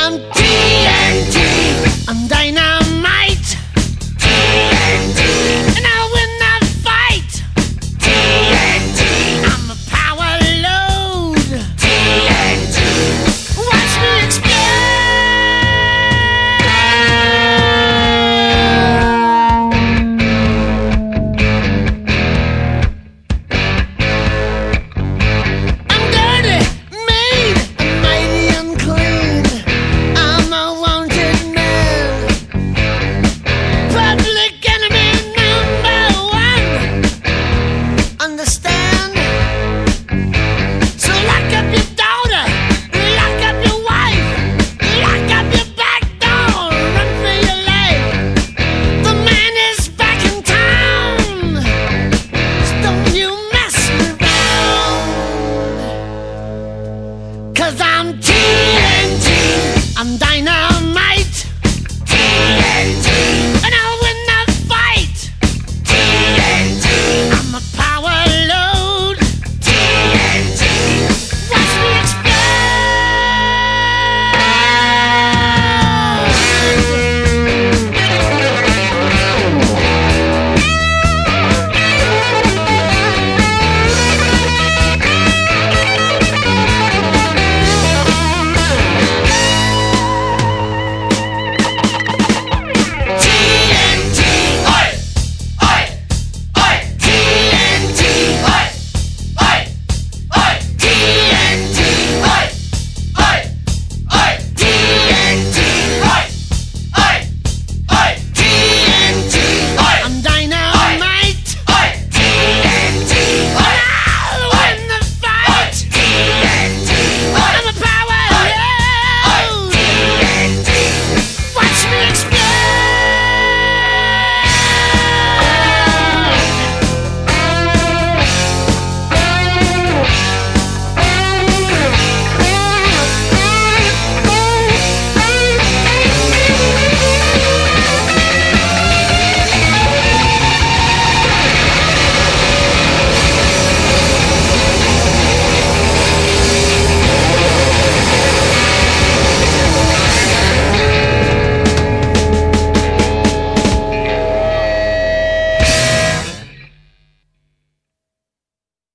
down TNT. I'm dying. I'm dynamite. TNT.